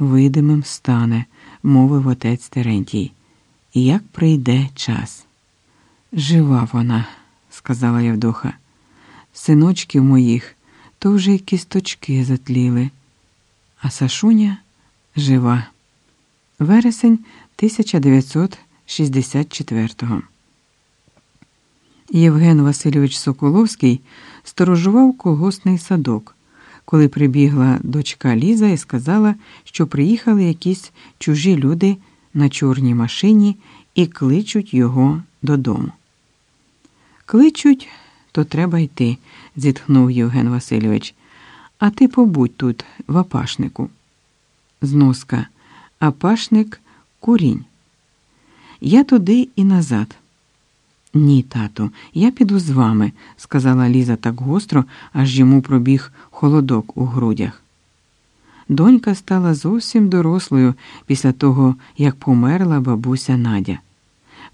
видимим стане, мовив отець Терентій. Як прийде час? Жива вона, сказала Євдоха. Синочків моїх то вже й кісточки затліли, а Сашуня жива. Вересень 1964-го. Євген Васильович Соколовський сторожував колгосний садок, коли прибігла дочка Ліза і сказала, що приїхали якісь чужі люди на чорній машині і кличуть його додому. Кличуть, то треба йти, зітхнув Євген Васильович. А ти побудь тут, в апашнику. Зноска. Апашник курінь. Я туди і назад. Ні, тату, я піду з вами, сказала Ліза так гостро, аж йому пробіг холодок у грудях. Донька стала зовсім дорослою після того, як померла бабуся Надя.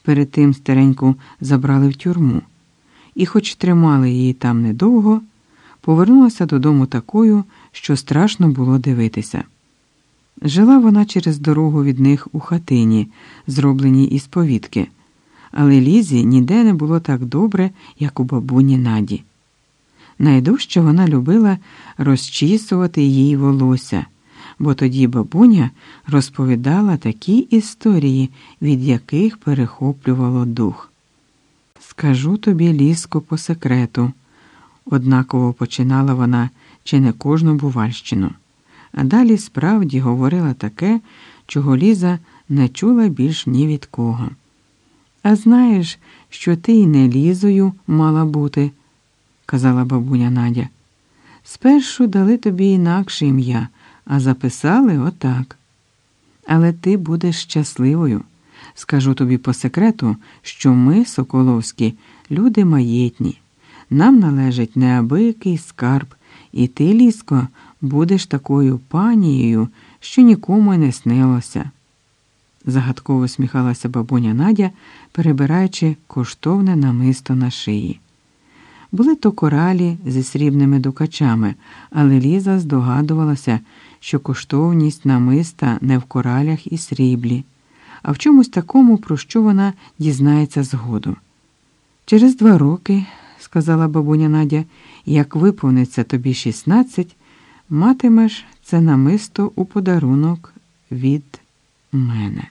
Перед тим стареньку забрали в тюрму, і, хоч тримали її там недовго, повернулася додому такою, що страшно було дивитися. Жила вона через дорогу від них у хатині, зробленій із повітки але Лізі ніде не було так добре, як у бабуні Наді. Найдужче вона любила розчісувати їй волосся, бо тоді бабуня розповідала такі історії, від яких перехоплювало дух. Скажу тобі, ліско, по секрету, однаково починала вона чи не кожну бувальщину, а далі справді говорила таке, чого Ліза не чула більш ні від кого. А знаєш, що ти й не лізою мала бути, казала бабуня Надя. Спершу дали тобі інакше ім'я, а записали отак. Але ти будеш щасливою. Скажу тобі по секрету, що ми, Соколовські, люди маєтні. Нам належить неабиякий скарб, і ти, ліско, будеш такою панією, що нікому не снилося загадково усміхалася бабуня Надя, перебираючи коштовне намисто на шиї. Були то коралі зі срібними дукачами, але Ліза здогадувалася, що коштовність намиста не в коралях і сріблі, а в чомусь такому, про що вона дізнається згоду. Через два роки, сказала бабуня Надя, як виповниться тобі 16, матимеш це намисто у подарунок від мене.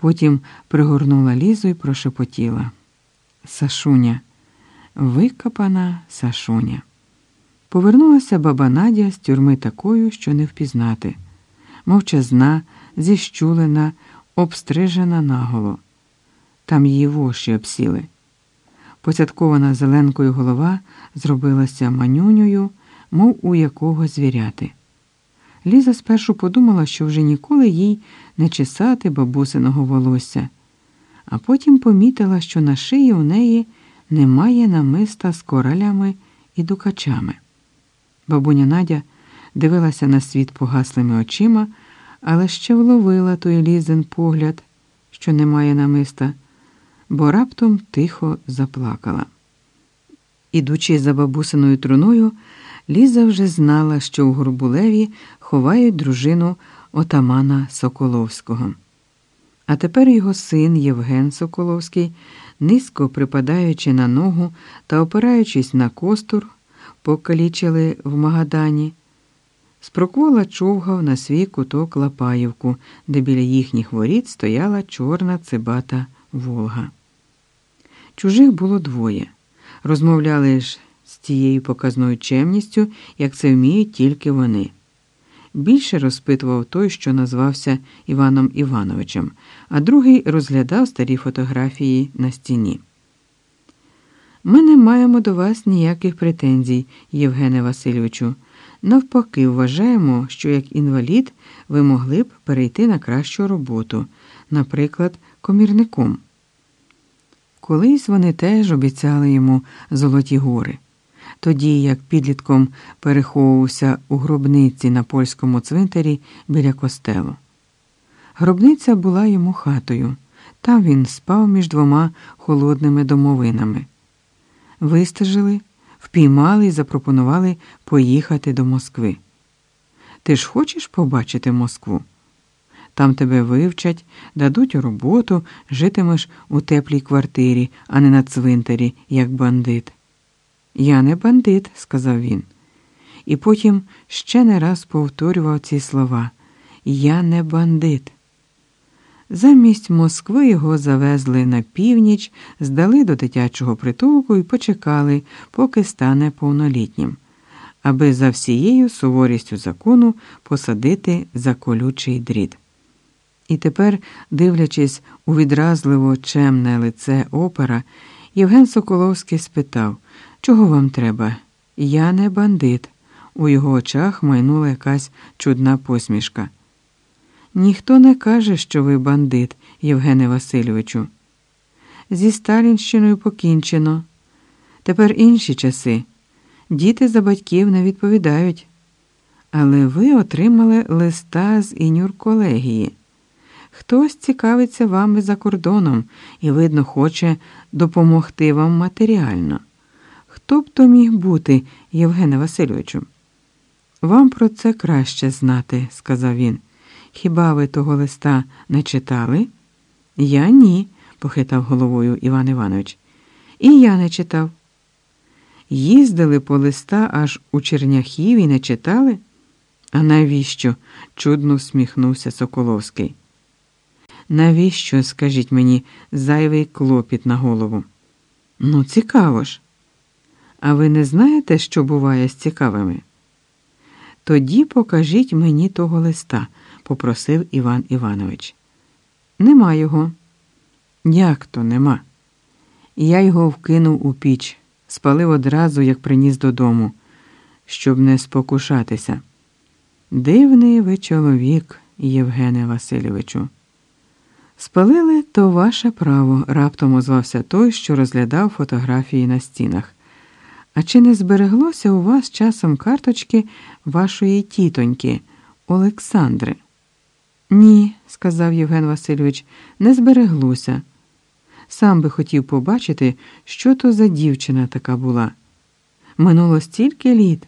Потім пригорнула лізу і прошепотіла. Сашуня, викопана Сашуня. Повернулася баба Надя з тюрми такою, що не впізнати, мовчазна, зіщулена, обстрижена наголо. Там її воші обсіли. Поцяткована зеленкою голова зробилася манюнею, мов у якого звіряти. Ліза спершу подумала, що вже ніколи їй не чесати бабусиного волосся, а потім помітила, що на шиї у неї немає намиста з коралями і дукачами. Бабуня Надя дивилася на світ погаслими очима, але ще вловила той лізин погляд, що немає намиста, бо раптом тихо заплакала. Ідучи за бабусиною труною, Ліза вже знала, що у Горбулеві ховають дружину отамана Соколовського. А тепер його син Євген Соколовський, низько припадаючи на ногу та опираючись на костур, покалічили в Магадані, спроквола човгав на свій куток Лапаївку, де біля їхніх воріт стояла чорна цибата Волга. Чужих було двоє. Розмовляли ж з тією показною чемністю, як це вміють тільки вони. Більше розпитував той, що назвався Іваном Івановичем, а другий розглядав старі фотографії на стіні. Ми не маємо до вас ніяких претензій, Євгене Васильовичу. Навпаки, вважаємо, що як інвалід ви могли б перейти на кращу роботу, наприклад, комірником. Колись вони теж обіцяли йому золоті гори тоді як підлітком переховувався у гробниці на польському цвинтарі біля костелу. Гробниця була йому хатою, там він спав між двома холодними домовинами. Вистежили, впіймали і запропонували поїхати до Москви. Ти ж хочеш побачити Москву? Там тебе вивчать, дадуть роботу, житимеш у теплій квартирі, а не на цвинтарі, як бандит. Я не бандит, сказав він. І потім ще не раз повторював ці слова Я не бандит. Замість Москви його завезли на північ, здали до дитячого притулку і почекали, поки стане повнолітнім, аби за всією суворістю закону посадити за колючий дріт. І тепер, дивлячись у відразливо чемне лице опера, Євген Соколовський спитав, чого вам треба? Я не бандит. У його очах майнула якась чудна посмішка. Ніхто не каже, що ви бандит, Євгене Васильовичу. Зі Сталінщиною покінчено. Тепер інші часи. Діти за батьків не відповідають. Але ви отримали листа з інюр колегії. Хтось цікавиться вами за кордоном і, видно, хоче допомогти вам матеріально. Хто б то міг бути, Євгене Васильовичу? Вам про це краще знати, сказав він. Хіба ви того листа не читали? Я ні, похитав головою Іван Іванович. І я не читав. Їздили по листа аж у Черняхів і не читали? А навіщо? чудно всміхнувся Соколовський. Навіщо, скажіть мені, зайвий клопіт на голову? Ну, цікаво ж. А ви не знаєте, що буває з цікавими? Тоді покажіть мені того листа, попросив Іван Іванович. Нема його. Як то нема? Я його вкинув у піч, спалив одразу, як приніс додому, щоб не спокушатися. Дивний ви чоловік, Євгене Васильовичу. Спалили то ваше право, раптом озвався той, що розглядав фотографії на стінах. А чи не збереглося у вас часом карточки вашої тітоньки, Олександри? Ні, сказав Євген Васильович, не збереглося. Сам би хотів побачити, що то за дівчина така була. Минуло стільки літ,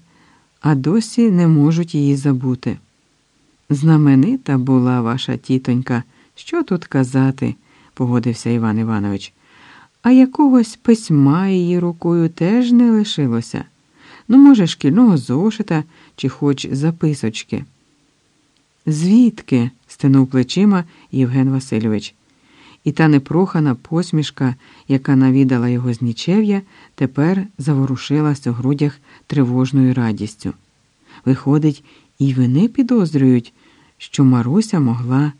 а досі не можуть її забути. Знаменита була ваша тітонька. Що тут казати, погодився Іван Іванович. А якогось письма її рукою теж не лишилося. Ну, може, шкільного зошита чи хоч записочки. Звідки? стенув плечима Євген Васильович. І та непрохана посмішка, яка навідала його з нічев'я, тепер заворушилась у грудях тривожною радістю. Виходить, і вони підозрюють, що Маруся могла